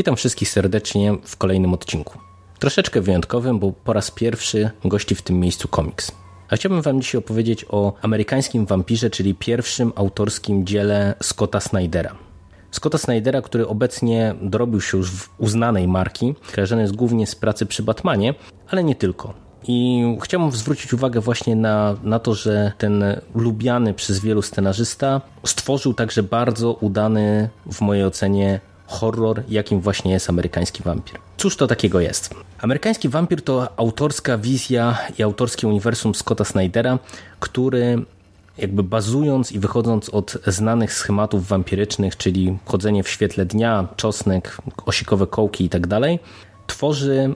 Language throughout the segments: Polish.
Witam wszystkich serdecznie w kolejnym odcinku. Troszeczkę wyjątkowym, bo po raz pierwszy gości w tym miejscu komiks. A chciałbym Wam dzisiaj opowiedzieć o amerykańskim wampirze, czyli pierwszym autorskim dziele Scotta Snydera. Scotta Snydera, który obecnie dorobił się już w uznanej marki, kojarzony jest głównie z pracy przy Batmanie, ale nie tylko. I chciałbym zwrócić uwagę właśnie na, na to, że ten lubiany przez wielu scenarzysta stworzył także bardzo udany, w mojej ocenie, horror, jakim właśnie jest amerykański wampir. Cóż to takiego jest? Amerykański wampir to autorska wizja i autorskie uniwersum Scotta Snydera, który jakby bazując i wychodząc od znanych schematów wampirycznych, czyli chodzenie w świetle dnia, czosnek, osikowe kołki i tak tworzy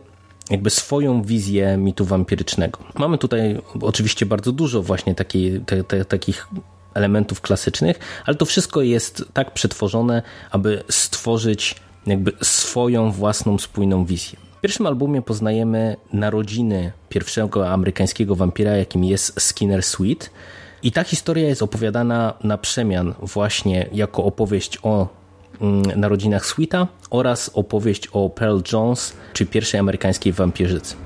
jakby swoją wizję mitu wampirycznego. Mamy tutaj oczywiście bardzo dużo właśnie te, te, takich elementów klasycznych, ale to wszystko jest tak przetworzone, aby stworzyć jakby swoją własną spójną wizję. W pierwszym albumie poznajemy narodziny pierwszego amerykańskiego wampira, jakim jest Skinner Sweet. I ta historia jest opowiadana na przemian właśnie jako opowieść o mm, narodzinach Sweeta oraz opowieść o Pearl Jones, czy pierwszej amerykańskiej wampirzycy.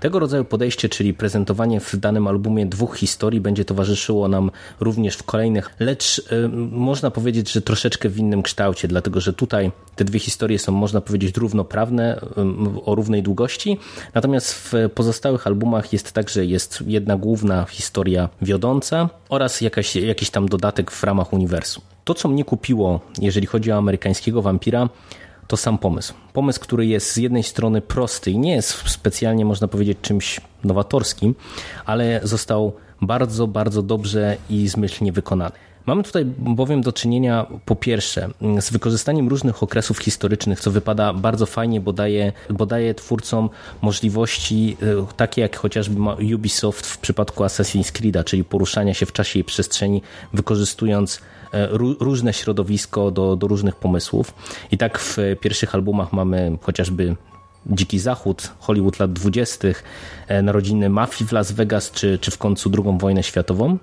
Tego rodzaju podejście, czyli prezentowanie w danym albumie dwóch historii, będzie towarzyszyło nam również w kolejnych, lecz y, można powiedzieć, że troszeczkę w innym kształcie, dlatego że tutaj te dwie historie są, można powiedzieć, równoprawne, y, o równej długości, natomiast w pozostałych albumach jest tak, że jest jedna główna historia wiodąca oraz jakaś, jakiś tam dodatek w ramach uniwersum. To, co mnie kupiło, jeżeli chodzi o amerykańskiego wampira, to sam pomysł. Pomysł, który jest z jednej strony prosty i nie jest specjalnie, można powiedzieć, czymś nowatorskim, ale został bardzo, bardzo dobrze i zmyślnie wykonany. Mamy tutaj bowiem do czynienia po pierwsze z wykorzystaniem różnych okresów historycznych, co wypada bardzo fajnie, bo daje, bo daje twórcom możliwości e, takie jak chociażby Ubisoft w przypadku Assassin's Creed'a, czyli poruszania się w czasie i przestrzeni, wykorzystując różne środowisko do, do różnych pomysłów. I tak w pierwszych albumach mamy chociażby Dziki Zachód, Hollywood lat 20., e, narodziny mafii w Las Vegas, czy, czy w końcu II wojnę światową.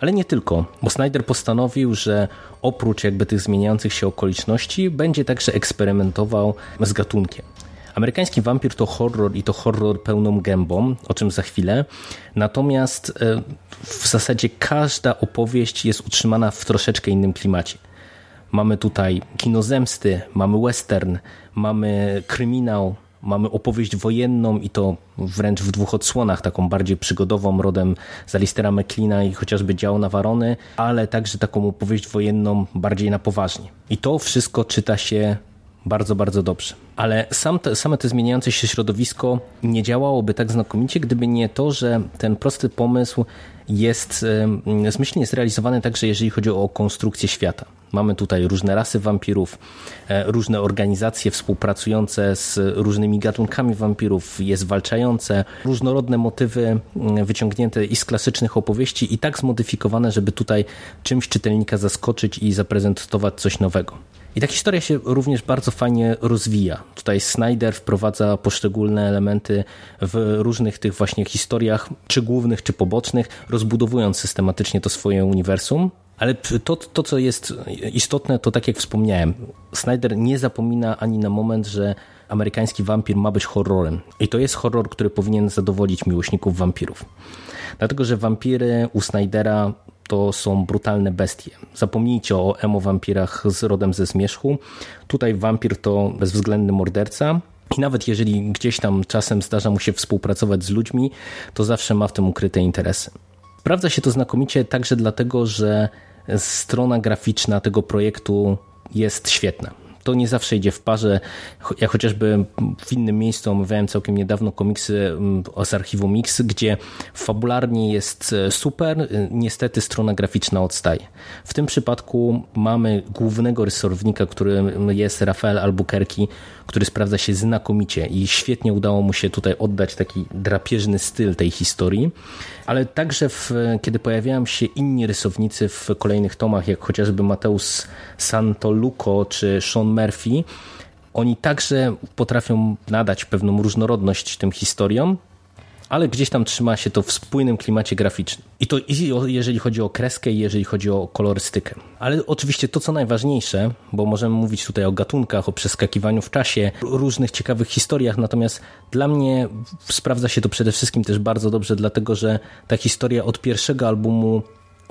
Ale nie tylko, bo Snyder postanowił, że oprócz jakby tych zmieniających się okoliczności będzie także eksperymentował z gatunkiem. Amerykański wampir to horror i to horror pełną gębą, o czym za chwilę. Natomiast e, w zasadzie każda opowieść jest utrzymana w troszeczkę innym klimacie. Mamy tutaj kino zemsty, mamy western, mamy kryminał, Mamy opowieść wojenną i to wręcz w dwóch odsłonach, taką bardziej przygodową rodem z Alistera McLeana i chociażby Dział Nawarony, ale także taką opowieść wojenną bardziej na poważnie. I to wszystko czyta się bardzo, bardzo dobrze. Ale sam te, same te zmieniające się środowisko nie działałoby tak znakomicie, gdyby nie to, że ten prosty pomysł jest zmyślnie zrealizowany także jeżeli chodzi o konstrukcję świata. Mamy tutaj różne rasy wampirów, e, różne organizacje współpracujące z różnymi gatunkami wampirów, je zwalczające, różnorodne motywy mm, wyciągnięte i z klasycznych opowieści i tak zmodyfikowane, żeby tutaj czymś czytelnika zaskoczyć i zaprezentować coś nowego. I ta historia się również bardzo fajnie rozwija. Tutaj Snyder wprowadza poszczególne elementy w różnych tych właśnie historiach, czy głównych, czy pobocznych, rozbudowując systematycznie to swoje uniwersum. Ale to, to, co jest istotne, to tak jak wspomniałem, Snyder nie zapomina ani na moment, że amerykański wampir ma być horrorem. I to jest horror, który powinien zadowolić miłośników wampirów. Dlatego, że wampiry u Snydera to są brutalne bestie. Zapomnijcie o emo wampirach z rodem ze zmierzchu. Tutaj wampir to bezwzględny morderca. I nawet jeżeli gdzieś tam czasem zdarza mu się współpracować z ludźmi, to zawsze ma w tym ukryte interesy. Sprawdza się to znakomicie także dlatego, że strona graficzna tego projektu jest świetna to nie zawsze idzie w parze. Ja chociażby w innym miejscu omawiałem całkiem niedawno komiksy mm, z archiwum Mix, gdzie fabularnie jest e, super, e, niestety strona graficzna odstaje. W tym przypadku mamy głównego rysownika, którym jest Rafael Albuquerque, który sprawdza się znakomicie i świetnie udało mu się tutaj oddać taki drapieżny styl tej historii, ale także w, kiedy pojawiają się inni rysownicy w kolejnych tomach, jak chociażby Mateusz Santoluco czy Sean Murphy, oni także potrafią nadać pewną różnorodność tym historiom, ale gdzieś tam trzyma się to w spójnym klimacie graficznym. I to jeżeli chodzi o kreskę i jeżeli chodzi o kolorystykę. Ale oczywiście to, co najważniejsze, bo możemy mówić tutaj o gatunkach, o przeskakiwaniu w czasie, różnych ciekawych historiach, natomiast dla mnie sprawdza się to przede wszystkim też bardzo dobrze, dlatego że ta historia od pierwszego albumu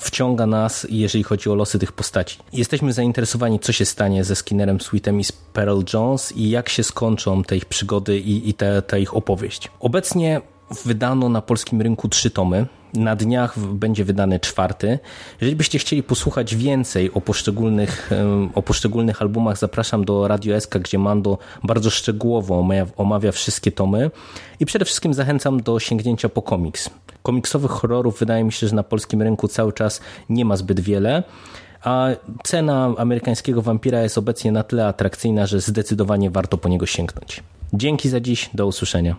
wciąga nas, jeżeli chodzi o losy tych postaci. Jesteśmy zainteresowani, co się stanie ze Skinnerem Sweetem i z Pearl Jones i jak się skończą te ich przygody i, i te, te ich opowieść. Obecnie wydano na polskim rynku trzy tomy. Na dniach będzie wydany czwarty. Jeżeli byście chcieli posłuchać więcej o poszczególnych, o poszczególnych albumach, zapraszam do Radio SK, gdzie Mando bardzo szczegółowo omawia, wszystkie tomy. I przede wszystkim zachęcam do sięgnięcia po komiks. Komiksowych horrorów wydaje mi się, że na polskim rynku cały czas nie ma zbyt wiele a cena amerykańskiego wampira jest obecnie na tyle atrakcyjna, że zdecydowanie warto po niego sięgnąć. Dzięki za dziś, do usłyszenia.